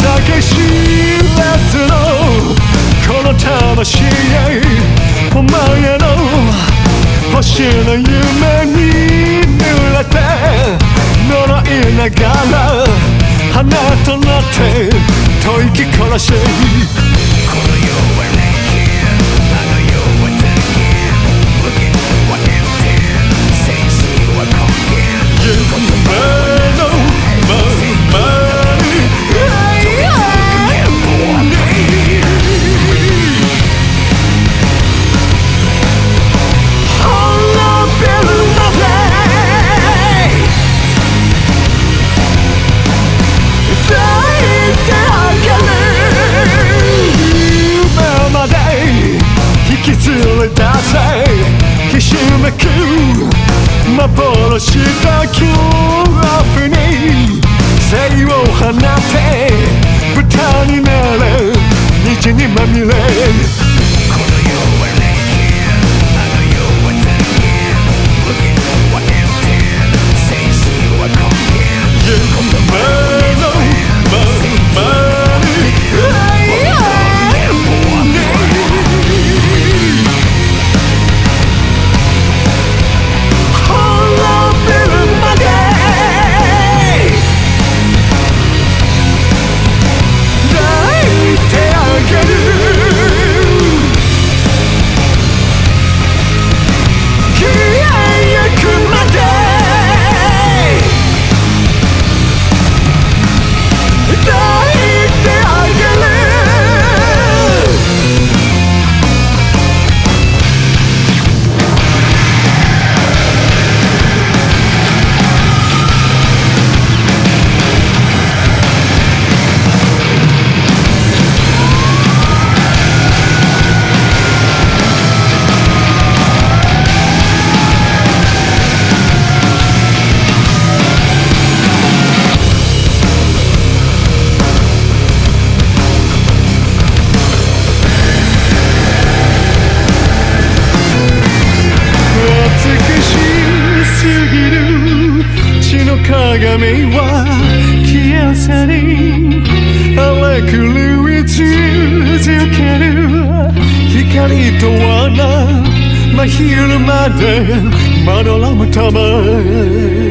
酒知らずのこの魂へお前の星の夢に濡れて呪いながら花となって吐息殺しこの世ひしめく幻だ恐怖に鏡は消えずに荒れ狂い続ける光と罠真昼までまどろむため